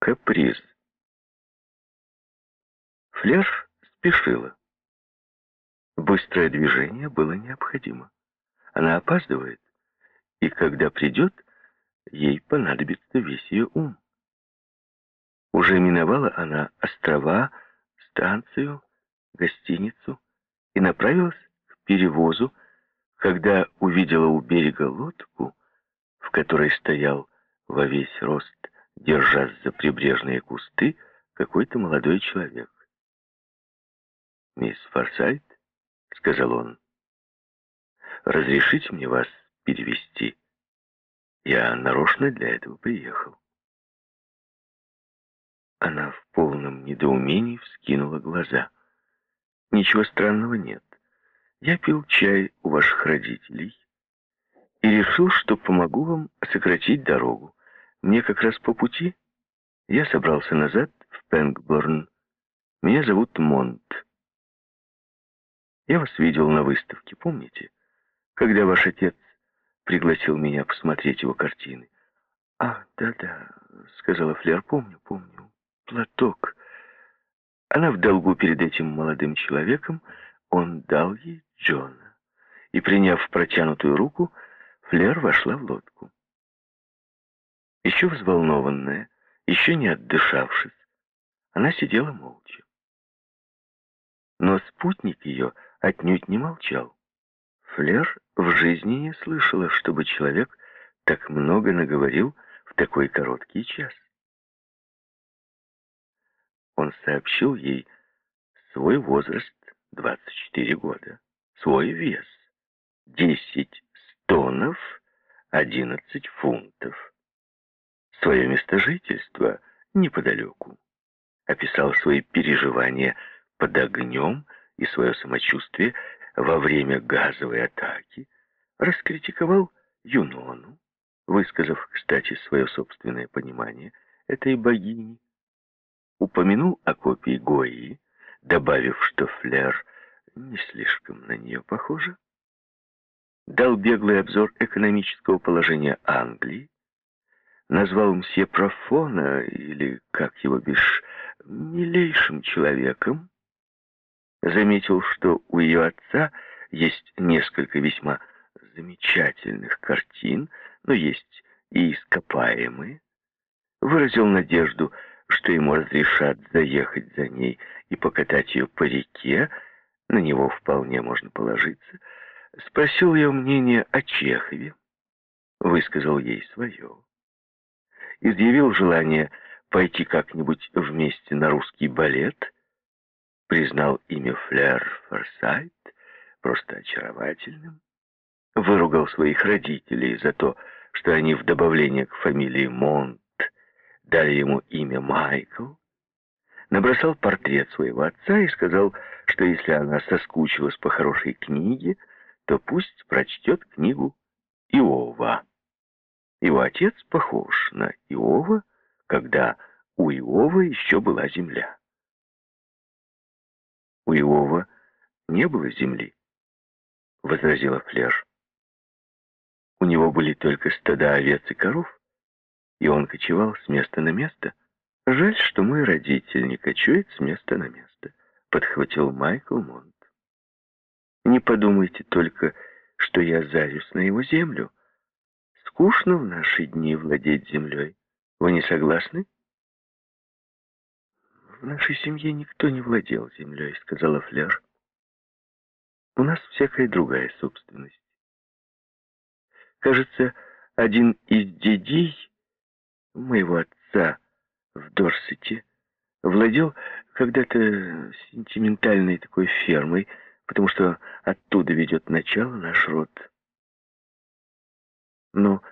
Каприз. Флер спешила. Быстрое движение было необходимо. Она опаздывает, и когда придет, ей понадобится весь ее ум. Уже миновала она острова, станцию, гостиницу и направилась к перевозу, когда увидела у берега лодку, в которой стоял во весь рост, держась за прибрежные кусты, какой-то молодой человек. «Мисс Форсайт», — сказал он, — «разрешите мне вас перевести? Я нарочно для этого приехал». Она в полном недоумении вскинула глаза. «Ничего странного нет. Я пил чай у ваших родителей и решил, что помогу вам сократить дорогу. Мне как раз по пути. Я собрался назад в Пенгборн. Меня зовут Монт. Я вас видел на выставке, помните? Когда ваш отец пригласил меня посмотреть его картины. «А, да-да», — сказала Флер, — «помню, помню. Платок». Она в долгу перед этим молодым человеком, он дал ей Джона. И, приняв протянутую руку, Флер вошла в лодку. Еще взволнованная, еще не отдышавшись, она сидела молча. Но спутник ее отнюдь не молчал. Флер в жизни не слышала, чтобы человек так много наговорил в такой короткий час. Он сообщил ей свой возраст 24 года, свой вес 10 стонов 11 фунтов, свое место жительства неподалеку, описал свои переживания под огнем и свое самочувствие во время газовой атаки, раскритиковал Юнону, высказав, кстати, свое собственное понимание этой богини, упомянул о копии Гои, добавив, что Флер не слишком на нее похожа, дал беглый обзор экономического положения Англии, назвал мсье Профона, или, как его бишь, милейшим человеком, заметил, что у ее отца есть несколько весьма замечательных картин, но есть и ископаемые, выразил надежду, что ему разрешат заехать за ней и покатать ее по реке, на него вполне можно положиться, спросил ее мнение о Чехове, высказал ей свое, изъявил желание пойти как-нибудь вместе на русский балет, признал имя Флер Форсайт просто очаровательным, выругал своих родителей за то, что они в добавление к фамилии Монт дали ему имя Майкл, набросал портрет своего отца и сказал, что если она соскучилась по хорошей книге, то пусть прочтет книгу Иова. Его отец похож на Иова, когда у Иова еще была земля. У Иова не было земли, — возразила Флеш. У него были только стада овец и коров, и он кочевал с места на место. Жаль, что мой родитель не кочует с места на место, — подхватил Майкл Монт. Не подумайте только, что я завис на его землю. Скучно в наши дни владеть землей. Вы не согласны? «В нашей семье никто не владел землей», — сказала Фляж. «У нас всякая другая собственность. Кажется, один из дедей моего отца в Дорсете владел когда-то сентиментальной такой фермой, потому что оттуда ведет начало наш род. Но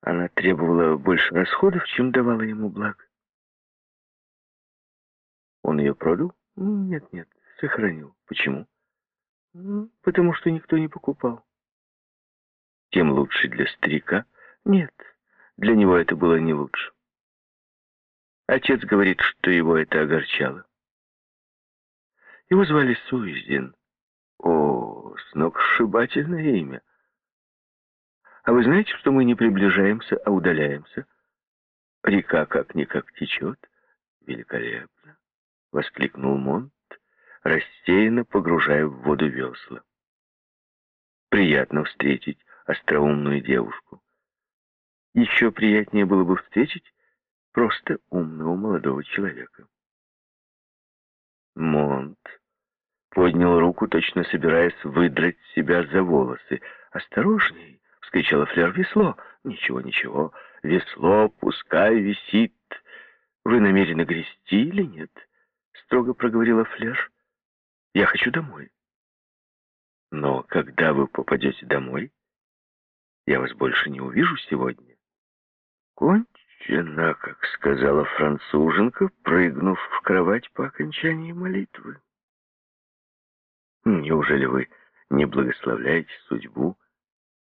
она требовала больше расходов, чем давала ему благ. Он ее продал? Нет, нет, сохранил. Почему? Потому что никто не покупал. Тем лучше для старика? Нет, для него это было не лучше. Отец говорит, что его это огорчало. Его звали Суиздин. О, сногсшибательное имя. А вы знаете, что мы не приближаемся, а удаляемся? Река как-никак течет. Великолепно, воскликнул Монт, рассеянно погружая в воду весла. Приятно встретить остроумную девушку. Еще приятнее было бы встретить просто умного молодого человека. Монт поднял руку, точно собираясь выдрать себя за волосы. «Осторожней!» — вскричала Флер. «Весло!» «Ничего, ничего. Весло пускай висит. Вы намерены грести или нет?» — строго проговорила Флер. «Я хочу домой». «Но когда вы попадете домой, я вас больше не увижу сегодня». «Кончено, как сказала француженка, прыгнув в кровать по окончании молитвы». Неужели вы не благословляете судьбу,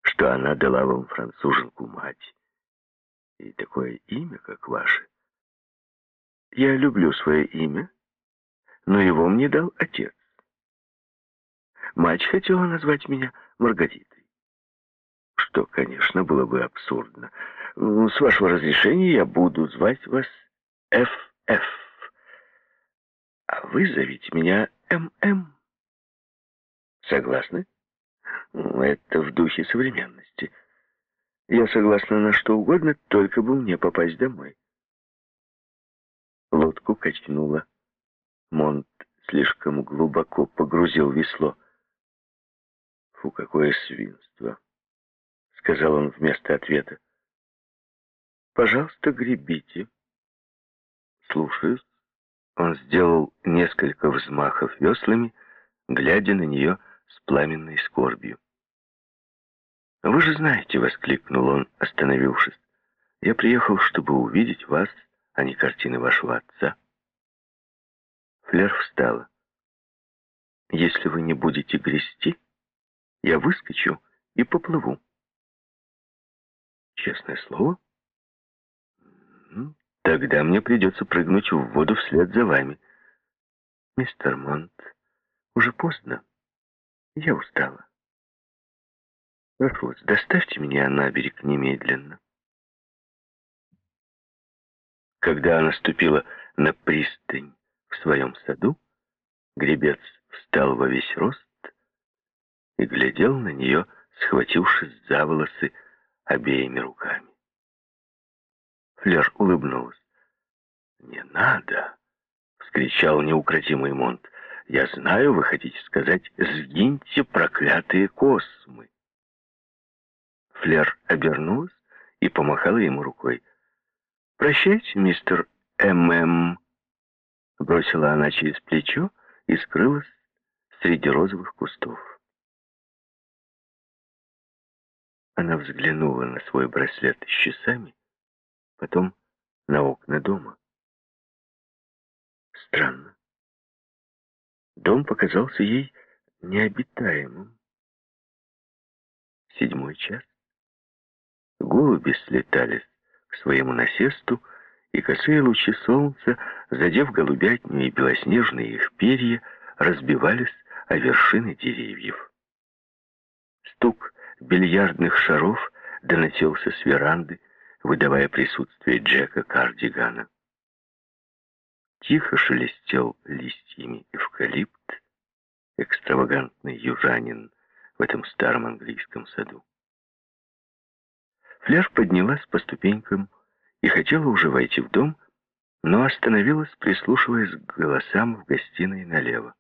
что она дала вам француженку мать и такое имя, как ваше? Я люблю свое имя, но его мне дал отец. Мать хотела назвать меня Маргаритой, что, конечно, было бы абсурдно. С вашего разрешения я буду звать вас Ф.Ф. А вы зовите меня М.М. Согласны? Это в духе современности. Я согласна на что угодно, только бы мне попасть домой. Лодку качнуло. Монт слишком глубоко погрузил весло. «Фу, какое свинство!» — сказал он вместо ответа. «Пожалуйста, гребите». «Слушаюсь». Он сделал несколько взмахов веслами, глядя на нее с пламенной скорбью. «Вы же знаете», — воскликнул он, остановившись, — «я приехал, чтобы увидеть вас, а не картины вашего отца». Флер встала. «Если вы не будете грести, я выскочу и поплыву». «Честное слово?» «Тогда мне придется прыгнуть в воду вслед за вами». «Мистер Монт, уже поздно. Я устала. Прошу вас, доставьте меня на берег немедленно. Когда она ступила на пристань в своем саду, гребец встал во весь рост и глядел на нее, схватившись за волосы обеими руками. Флер улыбнулась. «Не надо!» — вскричал неукротимый Монт. Я знаю, вы хотите сказать, сгиньте, проклятые космы. Флер обернулась и помахала ему рукой. «Прощайте, мистер М.М.» Бросила она через плечо и скрылась среди розовых кустов. Она взглянула на свой браслет с часами, потом на окна дома. Странно. Дом показался ей необитаемым. Седьмой час. Голуби слетались к своему насесту, и косые лучи солнца, задев голубятню и белоснежные их перья, разбивались о вершины деревьев. Стук бильярдных шаров доносился с веранды, выдавая присутствие Джека Кардигана. Тихо шелестел листьями эвкалипт, экстравагантный южанин в этом старом английском саду. Флер поднялась по ступенькам и хотела уже войти в дом, но остановилась, прислушиваясь к голосам в гостиной налево.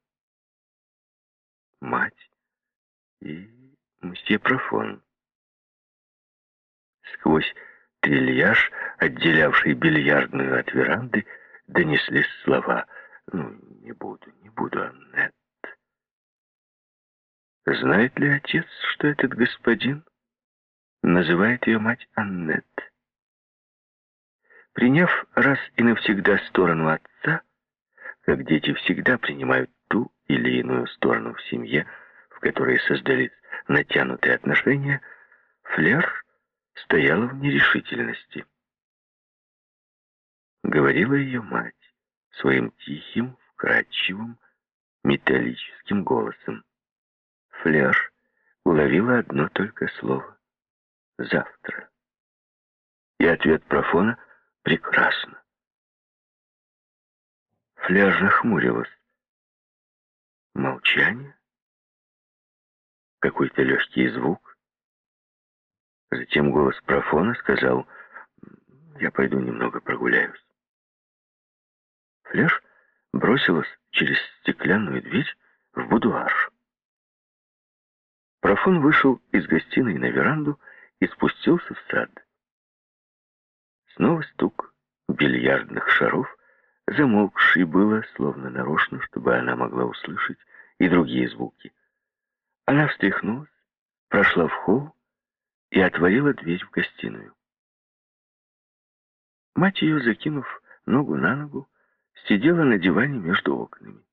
Мать и мсье Профон. Сквозь трильяж, отделявший бильярдную от веранды, донеслись слова. «Ну, не буду, не буду, Аннет». Знает ли отец, что этот господин называет ее мать Аннет? Приняв раз и навсегда сторону отца, как дети всегда принимают ту или иную сторону в семье, в которой создались натянутые отношения, Флер стояла в нерешительности говорила ее мать своим тихим, вкрадчивым, металлическим голосом. Флер уловила одно только слово — «завтра». И ответ профона прекрасно. Фляж нахмурилась. Молчание. Какой-то легкий звук. Затем голос профона сказал, «Я пойду немного прогуляюсь». Фляж бросилась через стеклянную дверь в будуар. Профон вышел из гостиной на веранду и спустился в сад. Снова стук бильярдных шаров, замолкший было, словно нарочно, чтобы она могла услышать и другие звуки. Она встряхнулась, прошла в холл и отворила дверь в гостиную. Мать ее, закинув ногу на ногу, сидела на диване между окнами.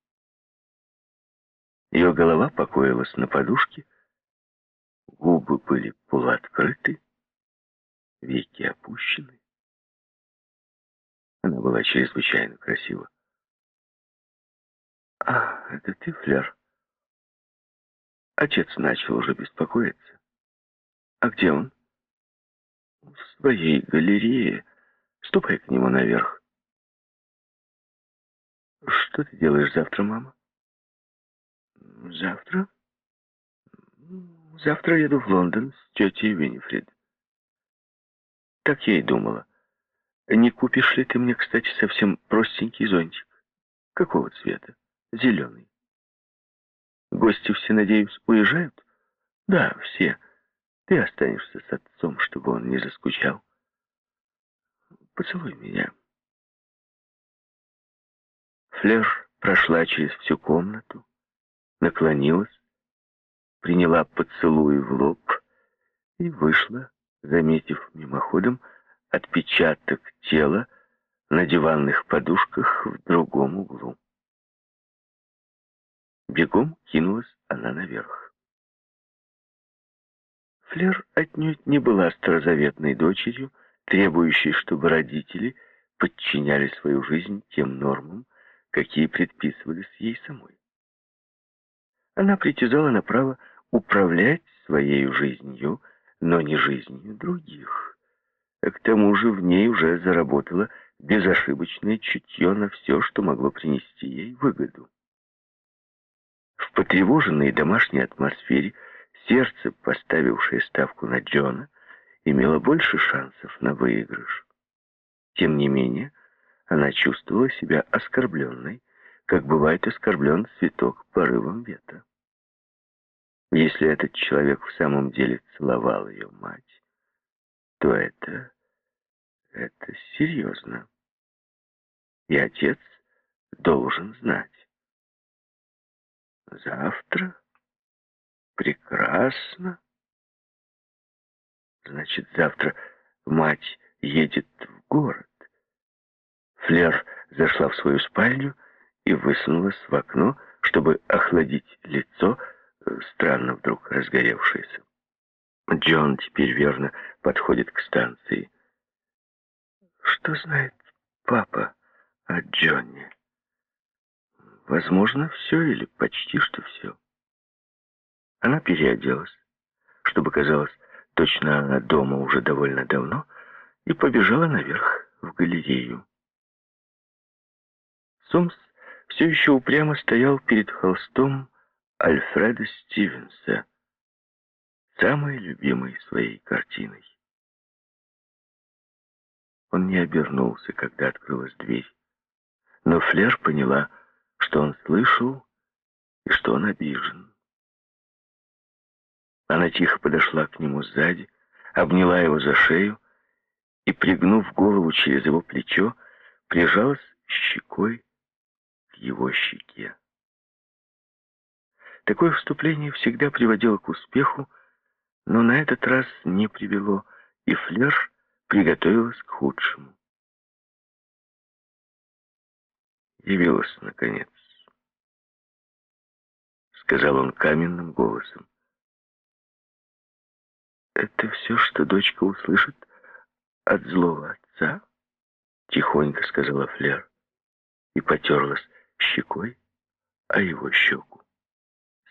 Ее голова покоилась на подушке, губы были полуоткрыты, веки опущены. Она была чрезвычайно красива. «А, это ты, Флер?» Отец начал уже беспокоиться. «А где он?» «В своей галерее. Ступай к нему наверх». «Что ты делаешь завтра, мама?» «Завтра?» «Завтра еду в Лондон с тетей Виннифрид». Так я и думала. Не купишь ли ты мне, кстати, совсем простенький зонтик? Какого цвета? Зеленый. Гости все, надеюсь, уезжают? Да, все. Ты останешься с отцом, чтобы он не заскучал. Поцелуй меня. Флеш прошла через всю комнату, наклонилась, приняла поцелуй в лоб и вышла, заметив мимоходом отпечаток тела на диванных подушках в другом углу. Бегом кинулась она наверх. Флер отнюдь не была старозаветной дочерью, требующей, чтобы родители подчиняли свою жизнь тем нормам, какие предписывались ей самой. Она притязала на право управлять своей жизнью, но не жизнью других. К тому же в ней уже заработало безошибочное чутье на все, что могло принести ей выгоду. В потревоженной домашней атмосфере сердце, поставившее ставку на Джона, имело больше шансов на выигрыш. Тем не менее, она чувствовала себя оскорбленной, как бывает оскорблен цветок порывом ветра. Если этот человек в самом деле целовал ее мать, то это... это серьезно. И отец должен знать. Завтра? Прекрасно. Значит, завтра мать едет в город. Флер зашла в свою спальню и высунулась в окно, чтобы охладить лицо, странно вдруг разгоревшееся. Джон теперь верно подходит к станции. Что знает папа о Джонне? Возможно, все или почти что все. Она переоделась, чтобы казалось, точно она дома уже довольно давно, и побежала наверх в галерею. Сомс все еще упрямо стоял перед холстом Альфреда Стивенса, самой любимой своей картиной. Он не обернулся, когда открылась дверь, но Флер поняла, что он слышал и что он обижен. Она тихо подошла к нему сзади, обняла его за шею и, пригнув голову через его плечо, прижалась щекой его щеке. Такое вступление всегда приводило к успеху, но на этот раз не привело, и Флер приготовилась к худшему. Явилась, наконец, сказал он каменным голосом. Это все, что дочка услышит от злого отца? Тихонько сказала Флер и потерлась щекой о его щеку.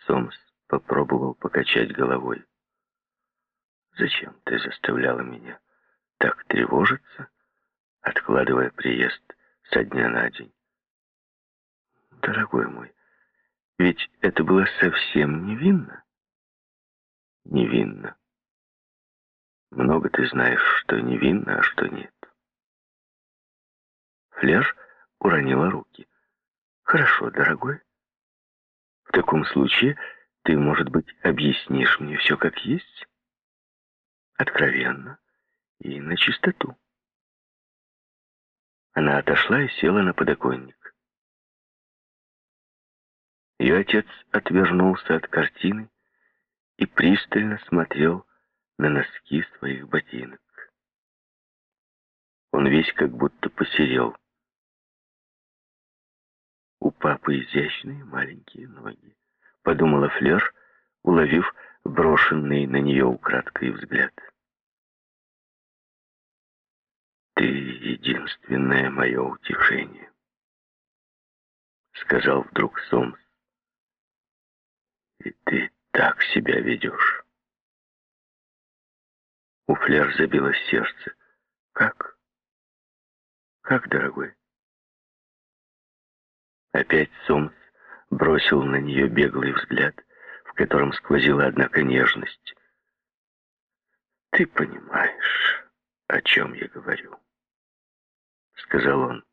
Сомс попробовал покачать головой. «Зачем ты заставляла меня так тревожиться? Откладывая приезд со дня на день. Дорогой мой, ведь это было совсем невинно. Невинно. Много ты знаешь, что невинно, а что нет. Флер уронила руки. Хорошо, дорогой. В таком случае ты, может быть, объяснишь мне все как есть? Откровенно и на чистоту. Она отошла и села на подоконник. Ее отец отвернулся от картины и пристально смотрел на носки своих ботинок. Он весь как будто посерел. У папы изящные маленькие ноги, подумала Флер, уловив брошенный на нее украдкой взгляд. «Ты единственное мое утешение», — сказал вдруг Сомс. «И ты так себя ведешь». У Флер забилось сердце. «Как? Как, дорогой?» Опять Сомс бросил на нее беглый взгляд, в котором сквозила, однако, нежность. «Ты понимаешь, о чем я говорю?» — сказал он.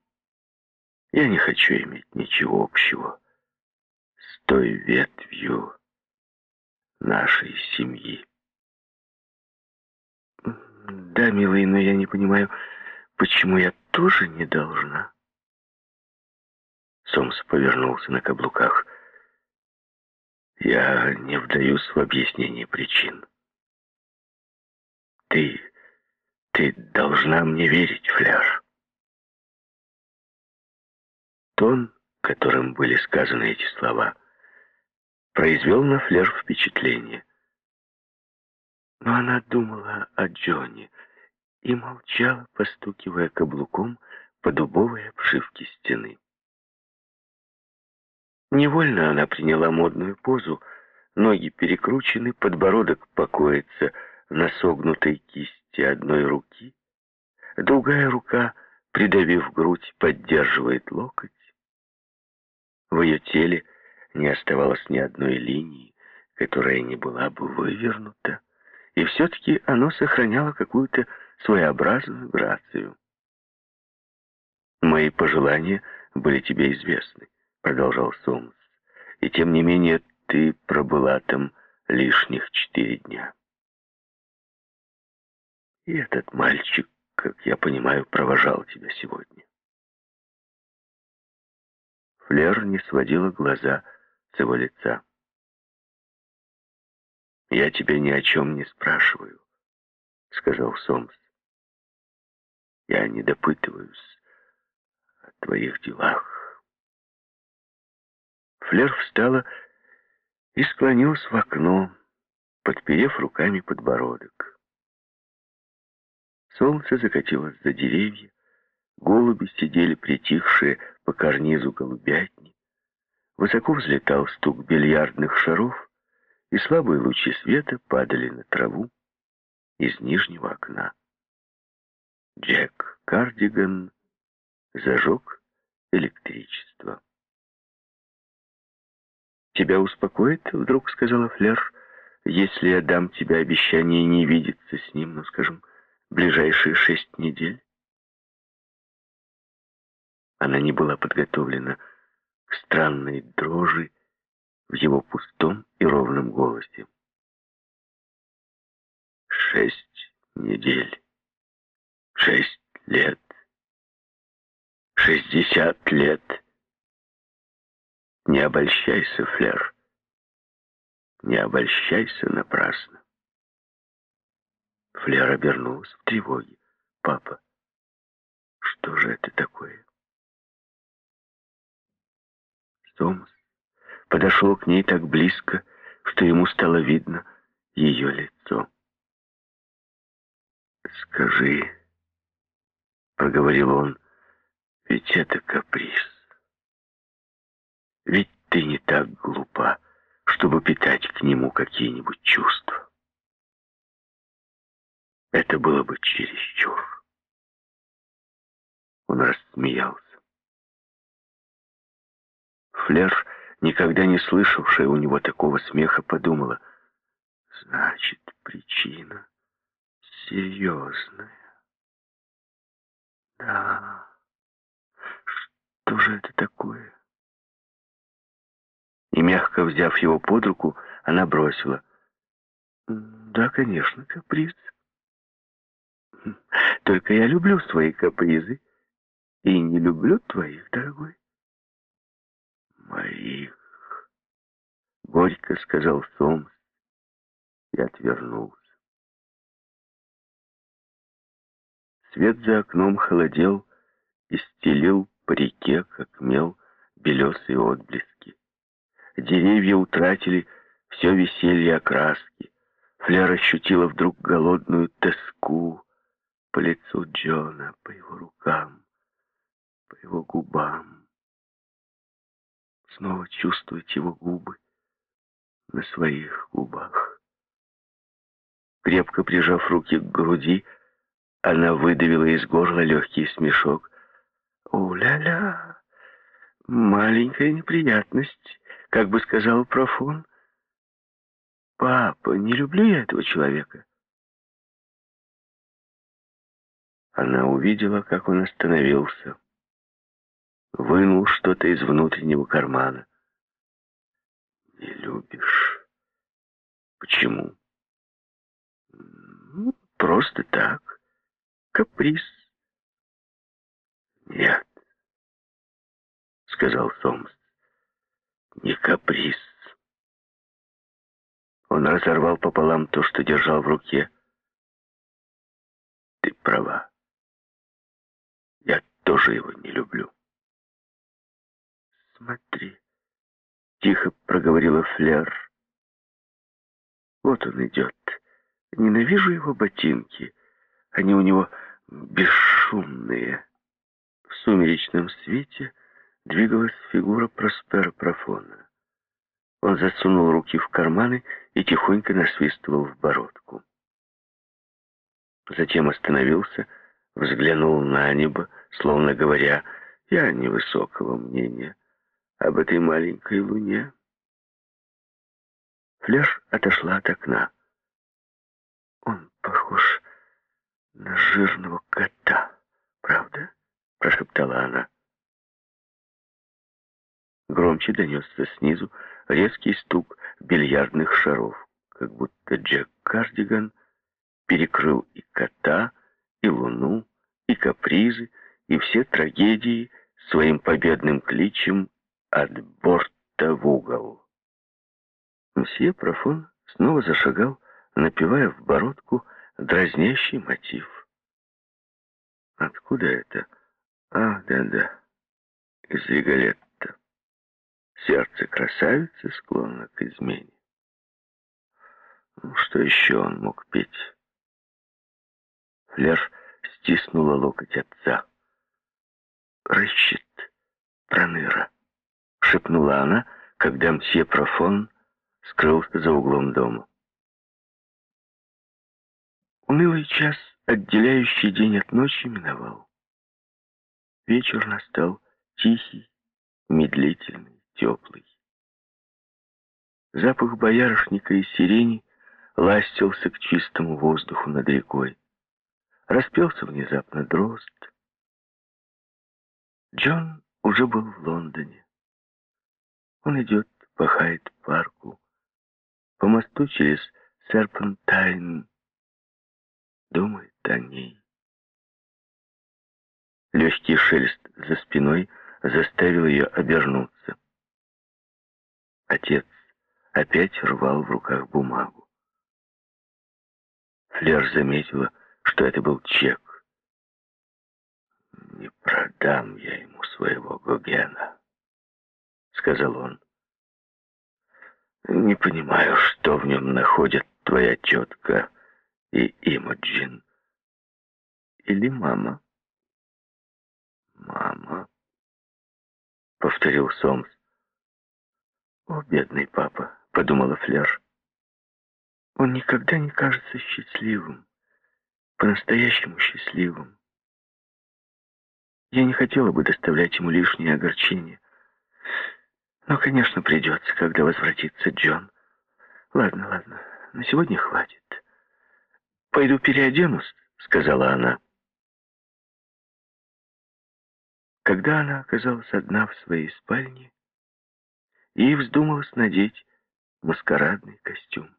«Я не хочу иметь ничего общего с той ветвью нашей семьи». «Да, милый, но я не понимаю, почему я тоже не должна?» Сомс повернулся на каблуках. «Я не вдаюсь в объяснение причин. Ты... ты должна мне верить, Фляж». Тон, которым были сказаны эти слова, произвел на Флер впечатление. Но она думала о Джонни и молчала, постукивая каблуком по дубовой обшивке стены. Невольно она приняла модную позу, ноги перекручены, подбородок покоится на согнутой кисти одной руки, другая рука, придавив грудь, поддерживает локоть. В ее теле не оставалось ни одной линии, которая не была бы вывернута, и все-таки оно сохраняло какую-то своеобразную грацию. «Мои пожелания были тебе известны», — продолжал Сомс, «и тем не менее ты пробыла там лишних четыре дня. И этот мальчик, как я понимаю, провожал тебя сегодня. Флер не сводила глаза с его лица. «Я тебя ни о чем не спрашиваю», — сказал Сомс. «Я не допытываюсь о твоих делах». Флер встала и склонилась в окно, подперев руками подбородок. Солнце закатилось за деревья, Голуби сидели притихшие по карнизу голубятни. Высоко взлетал стук бильярдных шаров, и слабые лучи света падали на траву из нижнего окна. Джек Кардиган зажег электричество. «Тебя успокоит?» — вдруг сказала Флер. «Если я дам тебе обещание не видеться с ним, ну, скажем, ближайшие шесть недель?» Она не была подготовлена к странной дрожи в его пустом и ровном голосе. Шесть недель, шесть лет, шестьдесят лет. Не обольщайся, Флер, не обольщайся напрасно. Флер обернулась в тревоге. «Папа, что же это такое?» Томас подошел к ней так близко, что ему стало видно ее лицо. «Скажи», — проговорил он, — «ведь это каприз. Ведь ты не так глупа, чтобы питать к нему какие-нибудь чувства. Это было бы чересчур». Он рассмеялся. Флер, никогда не слышавшая у него такого смеха, подумала, значит, причина серьезная. Да, что же это такое? И, мягко взяв его под руку, она бросила. Да, конечно, каприз. Только я люблю свои капризы и не люблю твоих, дорогой. Моих, горько сказал Сомс и отвернулся. Свет за окном холодел и стелил по реке, как мел, белесые отблески. Деревья утратили все веселье окраски. Флер ощутила вдруг голодную тоску по лицу Джона, по его рукам, по его губам. Снова чувствовать его губы на своих губах. Крепко прижав руки к груди, она выдавила из горла легкий смешок. «О-ля-ля! Маленькая неприятность, как бы сказал Профон. Папа, не люблю я этого человека». Она увидела, как он остановился. Вынул что-то из внутреннего кармана. «Не любишь? Почему?» «Ну, «Просто так. Каприз». «Нет», — сказал Сомс, — «не каприз». Он разорвал пополам то, что держал в руке. «Ты права. Я тоже его не люблю». «Смотри», — тихо проговорила Флер. «Вот он идет. Ненавижу его ботинки. Они у него бесшумные». В сумеречном свете двигалась фигура Проспера Профона. Он засунул руки в карманы и тихонько насвистывал в бородку. Затем остановился, взглянул на небо, словно говоря, «Я невысокого мнения об этой маленькой луне». Флеш отошла от окна. «Он похож на жирного кота, правда?» прошептала она. Громче донесся снизу резкий стук бильярдных шаров, как будто Джек Кардиган перекрыл и кота, и луну, и капризы, и все трагедии своим победным кличем от борта в угол. Мсье Профон снова зашагал, напевая в бородку дразнящий мотив. Откуда это? А, да-да, из Риголетта. Сердце красавицы склонно к измене. Ну, что еще он мог петь? Флер стиснула локоть отца. «Рыщет проныра», — шепнула она, когда мсье Профон скрылся за углом дома. Унылый час, отделяющий день от ночи, миновал. Вечер настал тихий, медлительный, теплый. Запах боярышника и сирени ластился к чистому воздуху над рекой. Распелся внезапно дрозд. Джон уже был в Лондоне. Он идет по Хайт-парку, по мосту через Серпентайн, думает о ней. Легкий шелест за спиной заставил ее обернуться. Отец опять рвал в руках бумагу. Флер заметила, что это был чек. «Не продам я ему своего Гогена», — сказал он. «Не понимаю, что в нем находят твоя тетка и Имоджин. Или мама?» «Мама», — повторил Сомс. «О, бедный папа», — подумала Флер. «Он никогда не кажется счастливым, по-настоящему счастливым. Я не хотела бы доставлять ему лишнее огорчение. Но, конечно, придется, когда возвратится Джон. Ладно, ладно, на сегодня хватит. Пойду переоденусь, сказала она. Когда она оказалась одна в своей спальне, ей вздумалось надеть маскарадный костюм.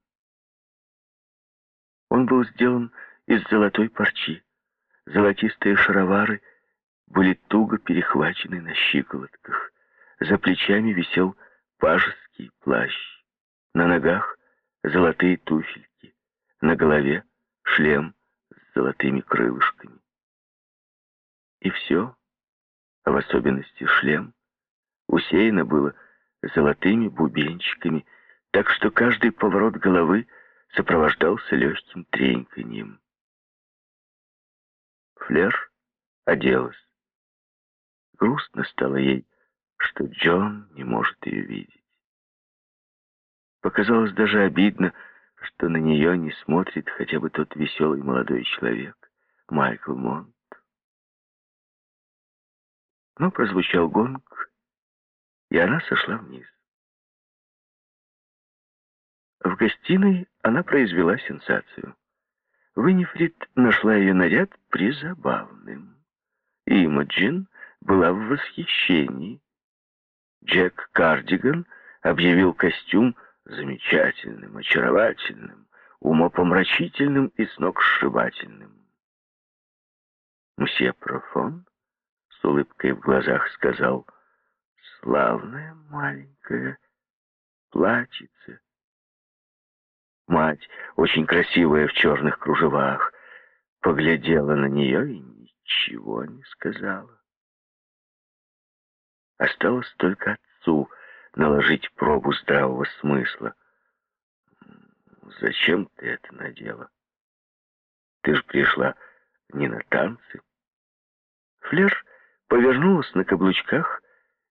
Он был сделан из золотой парчи. Золотистые шаровары были туго перехвачены на щиколотках. За плечами висел пажеский плащ. На ногах золотые туфельки. На голове шлем с золотыми крылышками. И все, а в особенности шлем, усеяно было золотыми бубенчиками, так что каждый поворот головы сопровождался легким треньканьем. Флер оделась. Грустно стало ей, что Джон не может ее видеть. Показалось даже обидно, что на нее не смотрит хотя бы тот веселый молодой человек, Майкл Монт. Но прозвучал гонг, и она сошла вниз. В гостиной она произвела сенсацию. Виннифрид нашла ее наряд призабавным. И Имаджин была в восхищении. Джек Кардиган объявил костюм замечательным, очаровательным, умопомрачительным и сногсшибательным. Мсье Профон с улыбкой в глазах сказал, «Славная маленькая платьице». Мать, очень красивая в черных кружевах, поглядела на нее и ничего не сказала. Осталось только отцу наложить пробу здравого смысла. «Зачем ты это надела? Ты же пришла не на танцы». Флер повернулась на каблучках,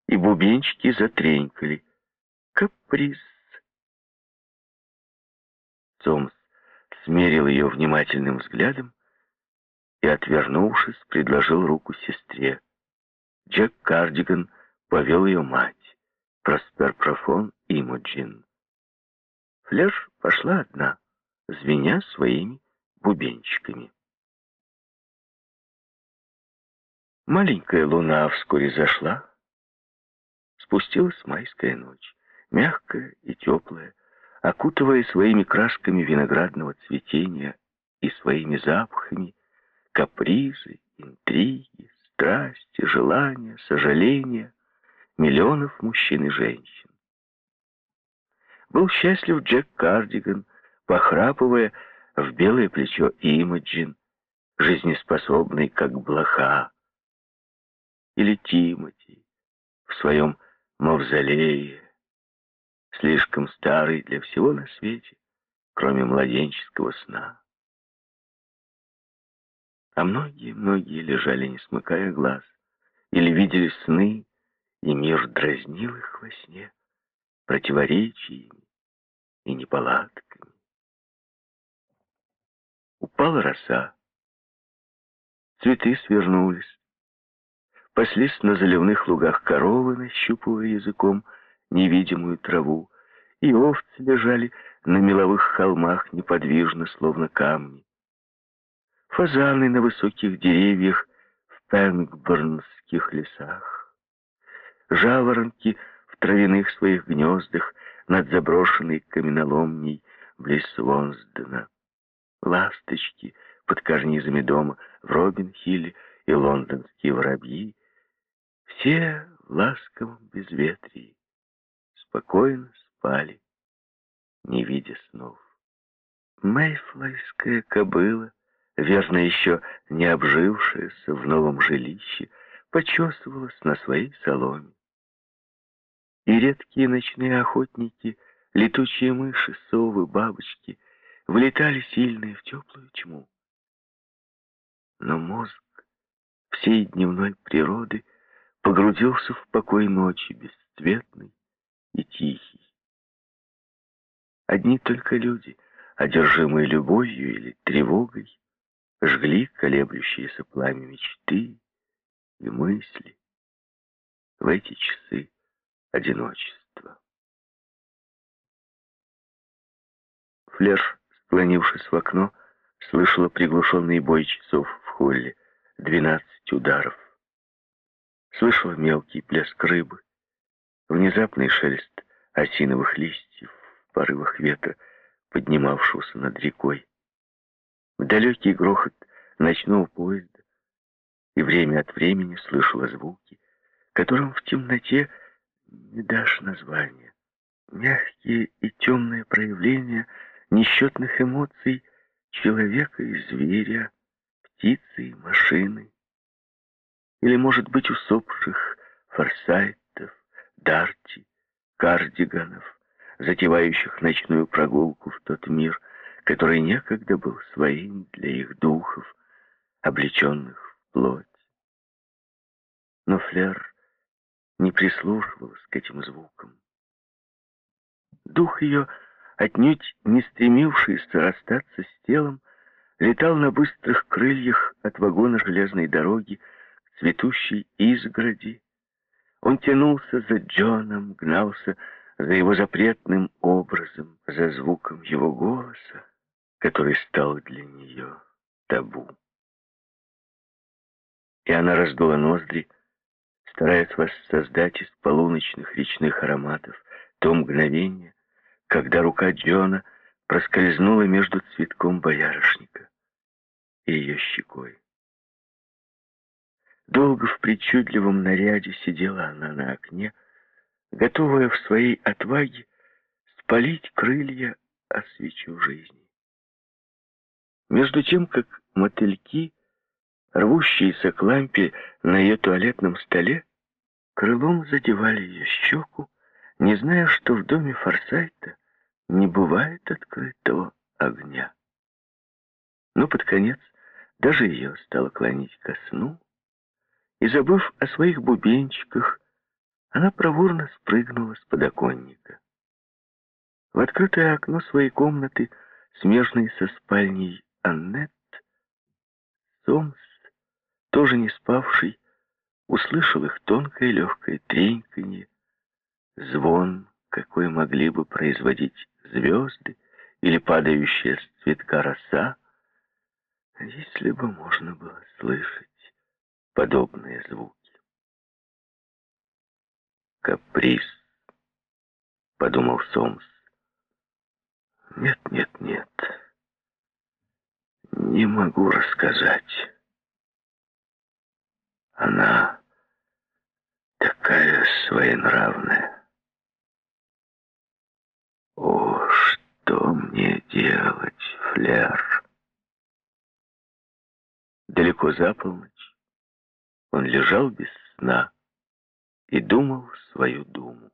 и бубенчики затренькали. Каприз. Томс смерил ее внимательным взглядом и, отвернувшись, предложил руку сестре. Джек Кардиган повел ее мать. Проспер Профон и Имоджин. Флеш пошла одна, звеня своими бубенчиками. Маленькая луна вскоре зашла. Спустилась майская ночь, мягкая и теплая, окутывая своими красками виноградного цветения и своими запахами капризы, интриги, страсти, желания, сожаления, миллионов мужчин и женщин. Был счастлив Джек Кардиган, похрапывая в белое плечо Имаджин, жизнеспособный, как блоха. Или Тимоти в своем мавзолее, слишком старый для всего на свете, кроме младенческого сна. А многие-многие лежали, не смыкая глаз, или видели сны, и мир дразнил их во сне противоречиями и неполадками. Упала роса, цветы свернулись, паслись на заливных лугах коровы, нащупывая языком невидимую траву, и овцы лежали на меловых холмах неподвижно, словно камни. Фазаны на высоких деревьях в Пенгборнских лесах жаворонки в травяных своих гнездах над заброшенной каменоломней близ Вонсдена, ласточки под карнизами дома в Робин-Хилле и лондонские воробьи, все в ласковом безветрии, спокойно спали, не видя снов. Мэйфлайская кобыла, верно еще не обжившаяся в новом жилище, почесывалась на своей соломе. И редкие ночные охотники, летучие мыши, совы, бабочки вылетали сильные в теплую тьму. Но мозг всей дневной природы погрузился в покой ночи, бесцветный и тихий. Одни только люди, одержимые любовью или тревогой, жгли колеблющиеся пламя мечты, и мысли в эти часы одиночества. Флер, склонившись в окно, слышала приглушенный бой часов в холле, двенадцать ударов. Слышала мелкий плеск рыбы, внезапный шелест осиновых листьев в порывах ветра, поднимавшегося над рекой, далекий грохот ночного поезда, и время от времени слышала звуки, которым в темноте не дашь названия. Мягкие и темные проявления несчетных эмоций человека и зверя, птицы и машины. Или, может быть, усопших форсайтов, дарти, кардиганов, затевающих ночную прогулку в тот мир, который некогда был своим для их духов, облеченных в плоть. Но Флер не прислушивалась к этим звукам. Дух ее, отнюдь не стремившийся расстаться с телом, летал на быстрых крыльях от вагона железной дороги цветущей изгороди. Он тянулся за Джоном, гнался за его запретным образом, за звуком его голоса, который стал для нее табу. И она раздула ноздри, стараясь воссоздать из полуночных речных ароматов то мгновение, когда рука Джона проскользнула между цветком боярышника и ее щекой. Долго в причудливом наряде сидела она на окне, готовая в своей отваге спалить крылья о свечу жизни. Между тем, как мотыльки, рвущиеся к лампе на ее туалетном столе, крылом задевали ее щеку, не зная, что в доме Форсайта не бывает открытого огня. Но под конец даже ее стало клонить ко сну, и, забыв о своих бубенчиках, она проворно спрыгнула с подоконника. В открытое окно своей комнаты, смежной со спальней Аннет, Сомс, тоже не спавший, услышал их тонкое легкое треньканье, звон, какой могли бы производить звезды или падающая с цветка роса, если бы можно было слышать подобные звуки. «Каприз», — подумал Сомс. «Нет, нет, нет, не могу рассказать. Она такая своенравная. О, что мне делать, Флер?» Далеко за полночь он лежал без сна и думал свою думу.